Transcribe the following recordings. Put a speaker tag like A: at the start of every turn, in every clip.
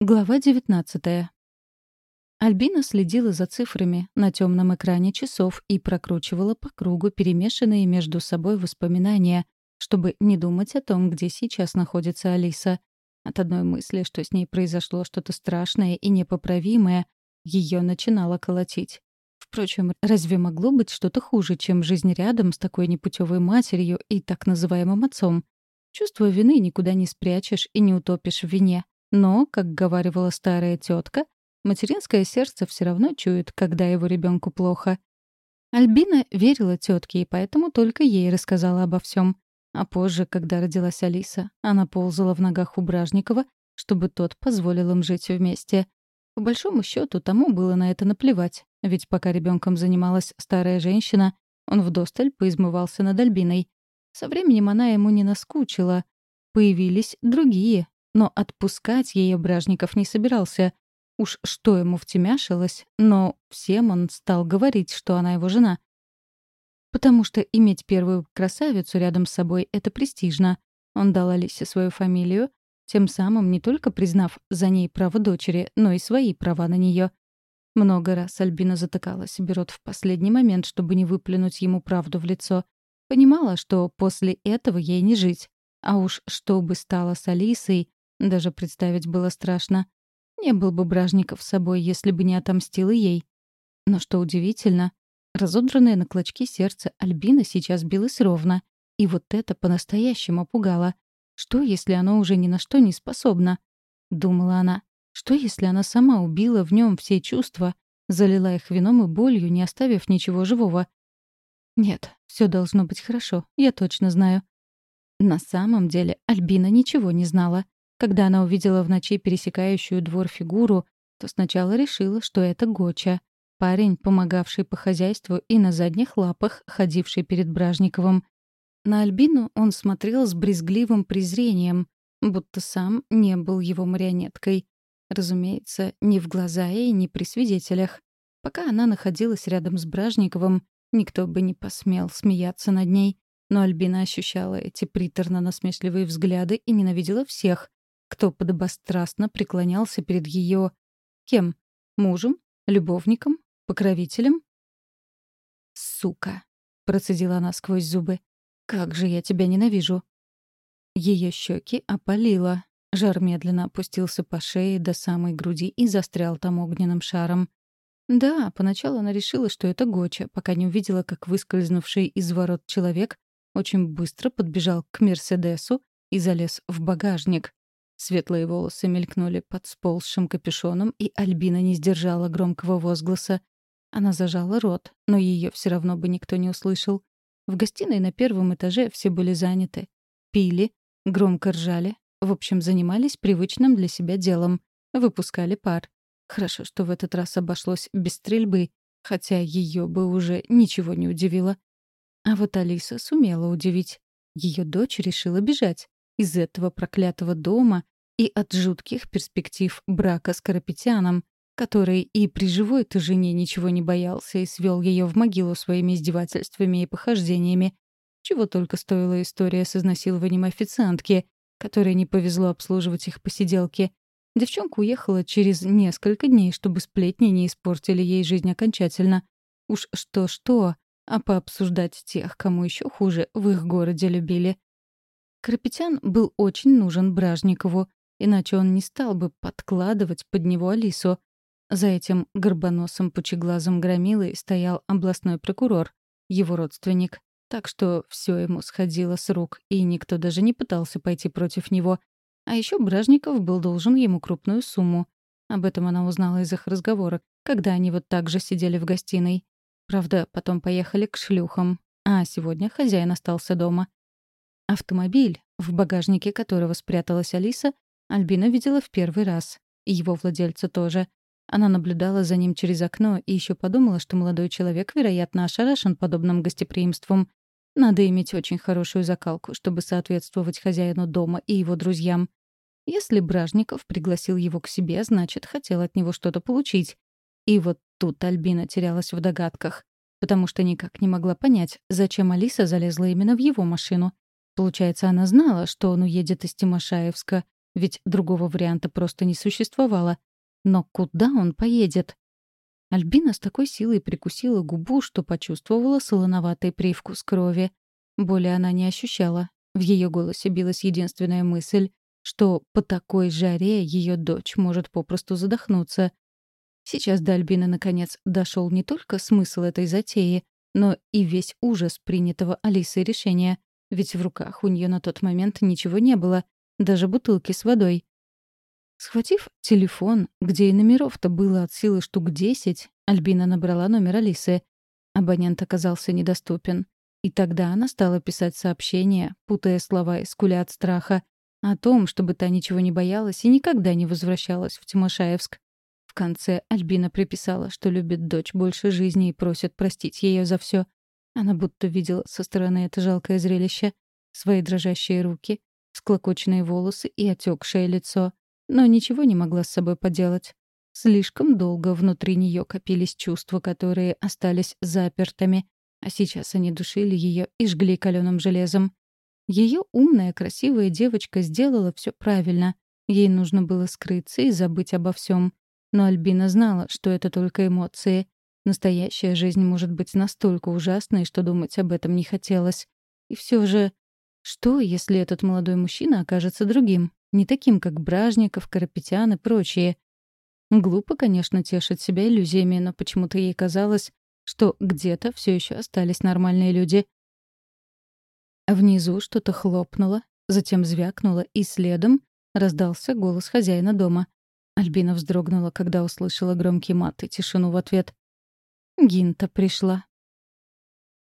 A: Глава 19 Альбина следила за цифрами на темном экране часов и прокручивала по кругу перемешанные между собой воспоминания, чтобы не думать о том, где сейчас находится Алиса. От одной мысли, что с ней произошло что-то страшное и непоправимое, ее начинало колотить. Впрочем, разве могло быть что-то хуже, чем жизнь рядом с такой непутевой матерью и так называемым отцом? Чувство вины никуда не спрячешь и не утопишь в вине. Но, как говаривала старая тетка, материнское сердце все равно чует, когда его ребенку плохо. Альбина верила тетке и поэтому только ей рассказала обо всем. А позже, когда родилась Алиса, она ползала в ногах у Бражникова, чтобы тот позволил им жить вместе. По большому счету, тому было на это наплевать, ведь пока ребенком занималась старая женщина, он вдосталь поизмывался над Альбиной. Со временем она ему не наскучила. Появились другие, но отпускать ее Бражников не собирался. Уж что ему втемяшилось, но всем он стал говорить, что она его жена. Потому что иметь первую красавицу рядом с собой — это престижно. Он дал Алисе свою фамилию, тем самым не только признав за ней право дочери, но и свои права на нее. Много раз Альбина затыкала себе рот в последний момент, чтобы не выплюнуть ему правду в лицо. Понимала, что после этого ей не жить. А уж что бы стало с Алисой, даже представить было страшно. Не был бы Бражников с собой, если бы не отомстил ей. Но что удивительно, разодранное на клочки сердце Альбина сейчас билось ровно. И вот это по-настоящему пугало. Что, если оно уже ни на что не способно? Думала она. Что, если она сама убила в нем все чувства, залила их вином и болью, не оставив ничего живого? Нет, все должно быть хорошо, я точно знаю. На самом деле Альбина ничего не знала. Когда она увидела в ночи пересекающую двор фигуру, то сначала решила, что это Гоча, парень, помогавший по хозяйству и на задних лапах, ходивший перед Бражниковым. На Альбину он смотрел с брезгливым презрением, будто сам не был его марионеткой. Разумеется, ни в глаза и ни при свидетелях. Пока она находилась рядом с Бражниковым, никто бы не посмел смеяться над ней. Но Альбина ощущала эти приторно-насмешливые взгляды и ненавидела всех, кто подобострастно преклонялся перед ее... Кем? Мужем? Любовником? Покровителем? «Сука!» — процедила она сквозь зубы. «Как же я тебя ненавижу!» Ее щеки опалило. Жар медленно опустился по шее до самой груди и застрял там огненным шаром. Да, поначалу она решила, что это Гоча, пока не увидела, как выскользнувший из ворот человек очень быстро подбежал к Мерседесу и залез в багажник. Светлые волосы мелькнули под сползшим капюшоном, и Альбина не сдержала громкого возгласа. Она зажала рот, но ее все равно бы никто не услышал. В гостиной на первом этаже все были заняты. Пили, громко ржали, в общем, занимались привычным для себя делом. Выпускали пар. Хорошо, что в этот раз обошлось без стрельбы, хотя ее бы уже ничего не удивило. А вот Алиса сумела удивить. Ее дочь решила бежать из этого проклятого дома и от жутких перспектив брака с Карапетяном, который и при живой-то жене ничего не боялся и свел ее в могилу своими издевательствами и похождениями. Чего только стоила история с изнасилованием официантки, которой не повезло обслуживать их посиделки. Девчонка уехала через несколько дней, чтобы сплетни не испортили ей жизнь окончательно. Уж что-что, а пообсуждать тех, кому еще хуже, в их городе любили. Карапетян был очень нужен Бражникову, иначе он не стал бы подкладывать под него Алису. За этим горбоносым пучеглазым громилой стоял областной прокурор, его родственник. Так что все ему сходило с рук, и никто даже не пытался пойти против него. А еще Бражников был должен ему крупную сумму. Об этом она узнала из их разговора, когда они вот так же сидели в гостиной. Правда, потом поехали к шлюхам, а сегодня хозяин остался дома. Автомобиль, в багажнике которого спряталась Алиса, Альбина видела в первый раз. И его владельца тоже. Она наблюдала за ним через окно и еще подумала, что молодой человек, вероятно, ошарашен подобным гостеприимством. Надо иметь очень хорошую закалку, чтобы соответствовать хозяину дома и его друзьям. Если Бражников пригласил его к себе, значит, хотел от него что-то получить. И вот тут Альбина терялась в догадках, потому что никак не могла понять, зачем Алиса залезла именно в его машину. Получается, она знала, что он уедет из Тимошаевска, ведь другого варианта просто не существовало. Но куда он поедет? Альбина с такой силой прикусила губу, что почувствовала солоноватый привкус крови. Боли она не ощущала. В ее голосе билась единственная мысль, что по такой жаре ее дочь может попросту задохнуться. Сейчас до Альбины наконец дошел не только смысл этой затеи, но и весь ужас принятого Алисой решения, ведь в руках у нее на тот момент ничего не было, даже бутылки с водой. Схватив телефон, где и номеров-то было от силы штук десять, Альбина набрала номер Алисы. Абонент оказался недоступен. И тогда она стала писать сообщения, путая слова и скуля от страха, о том, чтобы та ничего не боялась и никогда не возвращалась в Тимошаевск. В конце Альбина приписала, что любит дочь больше жизни и просит простить ее за все. Она будто видела со стороны это жалкое зрелище. Свои дрожащие руки, склокоченные волосы и отекшее лицо — но ничего не могла с собой поделать. Слишком долго внутри нее копились чувства, которые остались запертыми, а сейчас они душили ее и жгли каленым железом. Ее умная, красивая девочка сделала все правильно. Ей нужно было скрыться и забыть обо всем. Но Альбина знала, что это только эмоции. Настоящая жизнь может быть настолько ужасной, что думать об этом не хотелось. И все же, что, если этот молодой мужчина окажется другим? Не таким, как Бражников, Карапетян и прочие. Глупо, конечно, тешить себя иллюзиями, но почему-то ей казалось, что где-то все еще остались нормальные люди. Внизу что-то хлопнуло, затем звякнуло, и следом раздался голос хозяина дома. Альбина вздрогнула, когда услышала громкий мат и тишину в ответ. Гинта пришла.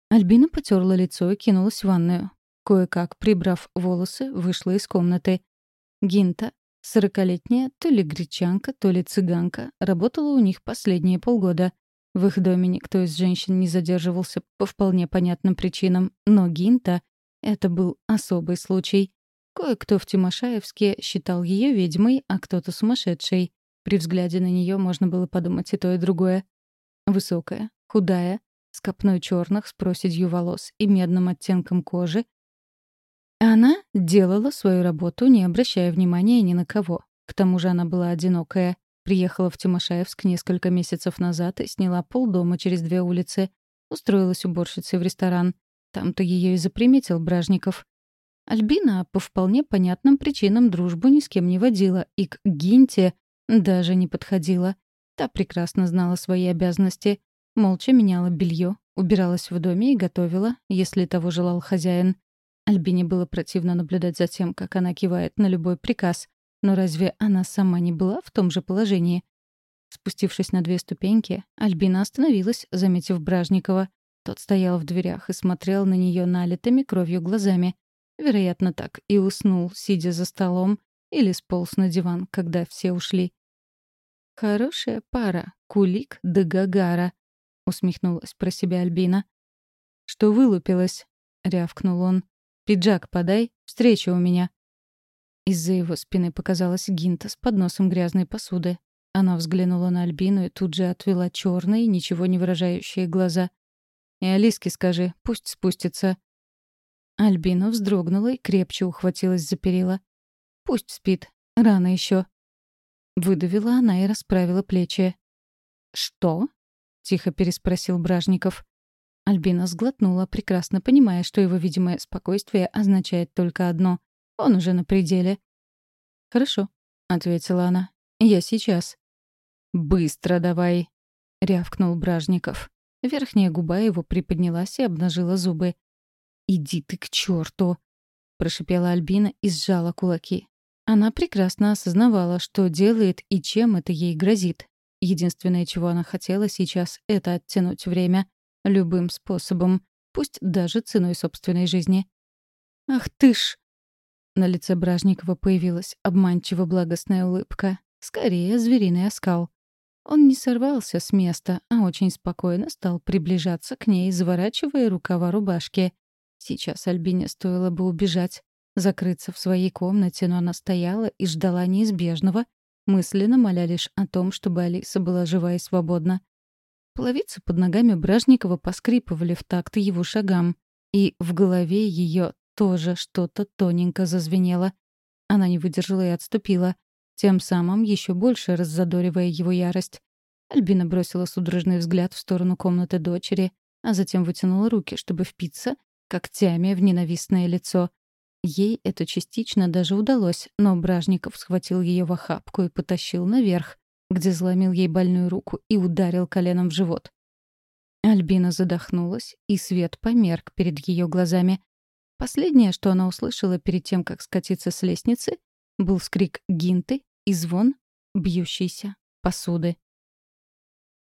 A: Альбина потерла лицо и кинулась в ванную. Кое-как, прибрав волосы, вышла из комнаты. Гинта, сорокалетняя, то ли гречанка, то ли цыганка, работала у них последние полгода. В их доме никто из женщин не задерживался по вполне понятным причинам, но Гинта — это был особый случай. Кое-кто в Тимошаевске считал ее ведьмой, а кто-то сумасшедшей. При взгляде на нее можно было подумать и то, и другое. Высокая, худая, с копной черных, с проседью волос и медным оттенком кожи, она делала свою работу, не обращая внимания ни на кого. К тому же она была одинокая. Приехала в Тимошаевск несколько месяцев назад и сняла полдома через две улицы. Устроилась уборщицей в ресторан. Там-то ее и заприметил Бражников. Альбина по вполне понятным причинам дружбу ни с кем не водила и к Гинте даже не подходила. Та прекрасно знала свои обязанности. Молча меняла белье, убиралась в доме и готовила, если того желал хозяин. Альбине было противно наблюдать за тем, как она кивает на любой приказ. Но разве она сама не была в том же положении? Спустившись на две ступеньки, Альбина остановилась, заметив Бражникова. Тот стоял в дверях и смотрел на нее налитыми кровью глазами. Вероятно, так и уснул, сидя за столом, или сполз на диван, когда все ушли. «Хорошая пара, Кулик да Гагара», — усмехнулась про себя Альбина. «Что вылупилась?» — рявкнул он. «Пиджак подай, встреча у меня». Из-за его спины показалась Гинта с подносом грязной посуды. Она взглянула на Альбину и тут же отвела черные, ничего не выражающие глаза. «И Алиске скажи, пусть спустится». Альбина вздрогнула и крепче ухватилась за перила. «Пусть спит. Рано еще. Выдавила она и расправила плечи. «Что?» — тихо переспросил Бражников. Альбина сглотнула, прекрасно понимая, что его видимое спокойствие означает только одно — он уже на пределе. «Хорошо», — ответила она. «Я сейчас». «Быстро давай», — рявкнул Бражников. Верхняя губа его приподнялась и обнажила зубы. «Иди ты к черту! прошипела Альбина и сжала кулаки. Она прекрасно осознавала, что делает и чем это ей грозит. Единственное, чего она хотела сейчас, — это оттянуть время. Любым способом, пусть даже ценой собственной жизни. «Ах ты ж!» На лице Бражникова появилась обманчиво благостная улыбка. Скорее, звериный оскал. Он не сорвался с места, а очень спокойно стал приближаться к ней, заворачивая рукава рубашки. Сейчас Альбине стоило бы убежать, закрыться в своей комнате, но она стояла и ждала неизбежного, мысленно моля лишь о том, чтобы Алиса была жива и свободна. Половицы под ногами Бражникова поскрипывали в такт его шагам, и в голове ее тоже что-то тоненько зазвенело. Она не выдержала и отступила, тем самым еще больше раззадоривая его ярость. Альбина бросила судорожный взгляд в сторону комнаты дочери, а затем вытянула руки, чтобы впиться когтями в ненавистное лицо. Ей это частично даже удалось, но Бражников схватил ее в охапку и потащил наверх, где заломил ей больную руку и ударил коленом в живот. Альбина задохнулась, и свет померк перед ее глазами. Последнее, что она услышала перед тем, как скатиться с лестницы, был скрик гинты и звон бьющейся посуды.